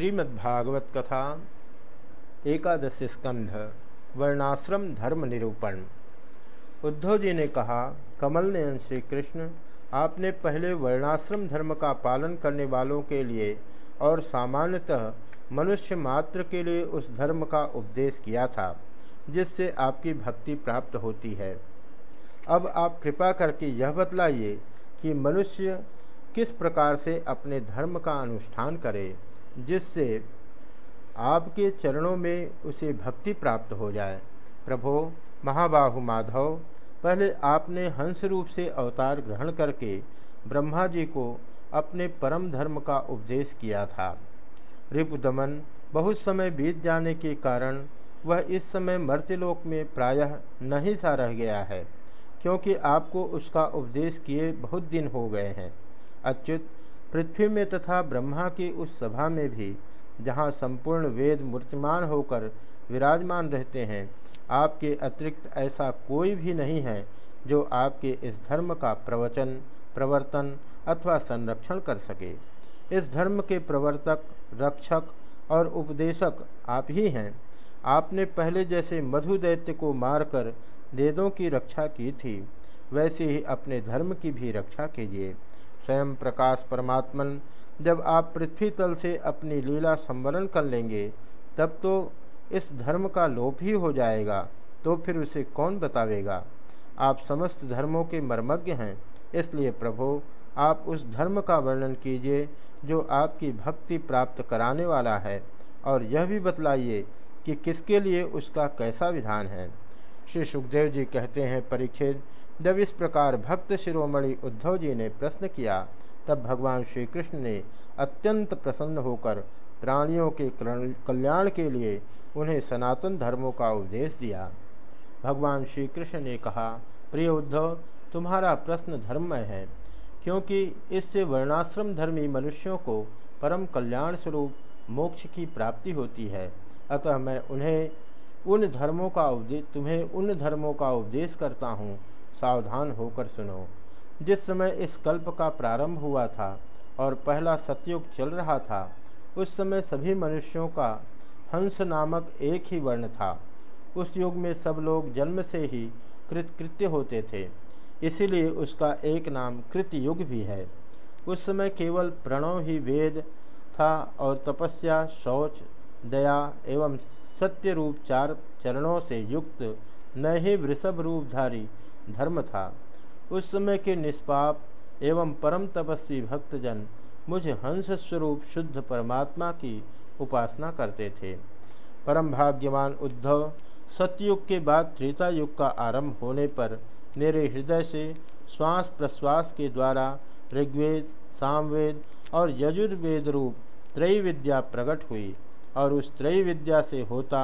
श्रीमद्भागवत कथा एकादश स्कंध, वर्णाश्रम धर्म निरूपण। उद्धव जी ने कहा, कमल नयन श्री कृष्ण आपने पहले वर्णाश्रम धर्म का पालन करने वालों के लिए और सामान्यतः मनुष्य मात्र के लिए उस धर्म का उपदेश किया था, जिससे आपकी भक्ति प्राप्त होती है। अब आप कृपा करके यह बतलाइए कि मनुष्य किस प्रकार से अपने धर्म का अनुष्ठान करे। जिससे आपके चरणों में उसे भक्ति प्राप्त हो जाए। प्रभो, महाबाहु माधव, पहले आपने हंस रूप से अवतार ग्रहण करके ब्रह्मा जी को अपने परम धर्म का उपदेश किया था। रिपुदमन बहुत समय बीत जाने के कारण वह इस समय मर्त्यलोक में प्रायः नहीं सा रह गया है, क्योंकि आपको उसका उपदेश किए बहुत दिन हो गए हैं। अच्युत पृथ्वी में तथा ब्रह्मा की उस सभा में भी, जहाँ संपूर्ण वेद मूर्तिमान होकर विराजमान रहते हैं, आपके अतिरिक्त ऐसा कोई भी नहीं है जो आपके इस धर्म का प्रवचन, प्रवर्तन अथवा संरक्षण कर सके। इस धर्म के प्रवर्तक, रक्षक और उपदेशक आप ही हैं। आपने पहले जैसे मधु दैत्य को मारकर वेदों की रक्षा की थी, वैसे ही अपने धर्म की भी रक्षा कीजिए। स्वयं प्रकाश परमात्मन जब आप पृथ्वी तल से अपनी लीला संवरण कर लेंगे, तब तो इस धर्म का लोप ही हो जाएगा तो फिर उसे कौन बतावेगा? आप समस्त धर्मों के मर्मज्ञ हैं, इसलिए प्रभु, आप उस धर्म का वर्णन कीजिए, जो आपकी भक्ति प्राप्त कराने वाला है, और यह भी बतलाइए कि किसके लिए उसका कैसा विधान है। श्री सुखदेव जी कहते हैं, परीक्षित जब इस प्रकार भक्त शिरोमणि उद्धव जी ने प्रश्न किया, तब भगवान श्री कृष्ण ने अत्यंत प्रसन्न होकर प्राणियों के कल्याण के लिए उन्हें सनातन धर्मों का उपदेश दिया। भगवान श्री कृष्ण ने कहा, प्रिय उद्धव, तुम्हारा प्रश्न धर्ममय है, क्योंकि इससे वर्णाश्रम धर्मी मनुष्यों को परम कल्याण स्वरूप मोक्ष की प्राप्ति होती है। अतः मैं उन्हें, उन धर्मों का उपदेश तुम्हें उन धर्मों का उपदेश करता हूँ सावधान होकर सुनो। जिस समय इस कल्प का प्रारंभ हुआ था और पहला सतयुग चल रहा था, उस समय सभी मनुष्यों का हंस नामक एक ही वर्ण था। उस युग में सब लोग जन्म से ही कृतकृत्य होते थे। इसीलिए उसका एक नाम कृतयुग भी है। उस समय केवल प्रणव ही वेद था और तपस्या, शौच, दया एवं सत्य रूप चार चरणों से युक्त, न ही वृषभ रूपधारी धर्म था। उस समय के निष्पाप एवं परम तपस्वी भक्तजन मुझे हंस स्वरूप शुद्ध परमात्मा की उपासना करते थे। परम भाग्यवान उद्धव सतयुग के बाद त्रेता युग का आरंभ होने पर मेरे हृदय से श्वास प्रश्वास के द्वारा ऋग्वेद, सामवेद और यजुर्वेद रूप त्रय विद्या प्रकट हुई और उस त्रय विद्या से होता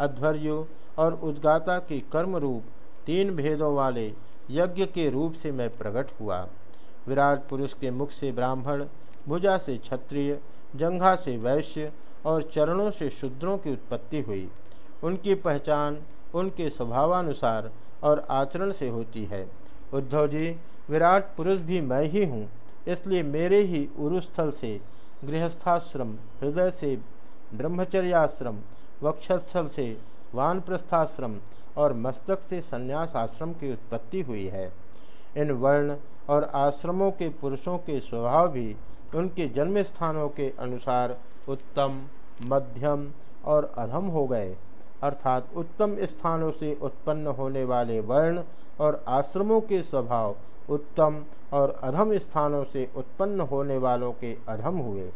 अध्वर्यो और उद्गाता के कर्म रूप तीन भेदों वाले यज्ञ के रूप से मैं प्रकट हुआ। विराट पुरुष के मुख से ब्राह्मण, भुजा से क्षत्रिय, जंघा से वैश्य और चरणों से शूद्रों की उत्पत्ति हुई। उनकी पहचान उनके स्वभावानुसार और आचरण से होती है। उद्धव जी, विराट पुरुष भी मैं ही हूँ, इसलिए मेरे ही उरुस्थल से, गृहस्थाश्रम, हृदय से ब्रह्मचर्याश्रम, वक्षस्थल से वानप्रस्थाश्रम और मस्तक से संन्यास आश्रम की उत्पत्ति हुई है। इन वर्ण और आश्रमों के पुरुषों के स्वभाव भी उनके जन्म स्थानों के अनुसार उत्तम, मध्यम और अधम हो गए। अर्थात उत्तम स्थानों से उत्पन्न होने वाले वर्ण और आश्रमों के स्वभाव उत्तम और अधम स्थानों से उत्पन्न होने वालों के अधम हुए।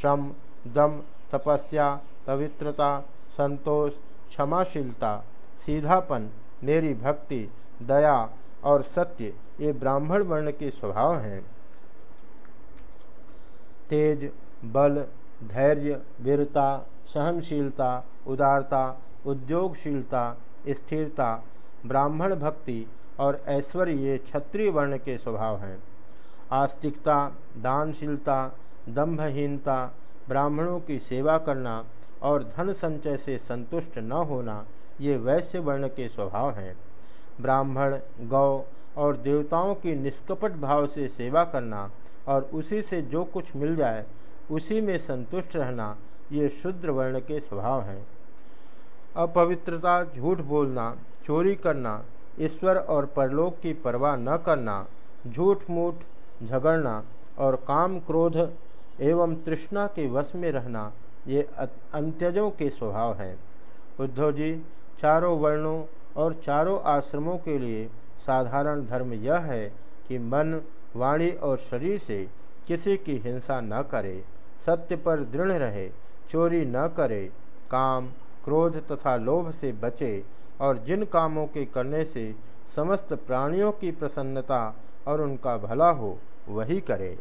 श्रम, दम, तपस्या, पवित्रता, संतोष, क्षमाशीलता सीधापन, मेरी भक्ति, दया और सत्य ये ब्राह्मण वर्ण के स्वभाव हैं। तेज, बल, धैर्य, वीरता, सहनशीलता, उदारता, उद्योगशीलता, स्थिरता, ब्राह्मण भक्ति और ऐश्वर्य ये क्षत्रिय वर्ण के स्वभाव हैं। आस्तिकता, दानशीलता दम्भहीनता ब्राह्मणों की सेवा करना और धन संचय से संतुष्ट न होना ये वैश्य वर्ण के स्वभाव हैं। ब्राह्मण, गौ और देवताओं की निष्कपट भाव से सेवा करना और उसी से जो कुछ मिल जाए, उसी में संतुष्ट रहना ये शुद्र वर्ण के स्वभाव हैं। अपवित्रता, झूठ बोलना, चोरी करना, ईश्वर और परलोक की परवाह न करना, झूठ मूठ झगड़ना और काम क्रोध एवं तृष्णा के वश में रहना ये अंत्यजों के स्वभाव हैं। उद्धव जी चारों वर्णों और चारों आश्रमों के लिए साधारण धर्म यह है कि मन, वाणी और शरीर से किसी की हिंसा न करे, सत्य पर दृढ़ रहे, चोरी न करे, काम, क्रोध तथा लोभ से बचे और जिन कामों के करने से समस्त प्राणियों की प्रसन्नता और उनका भला हो, वही करे।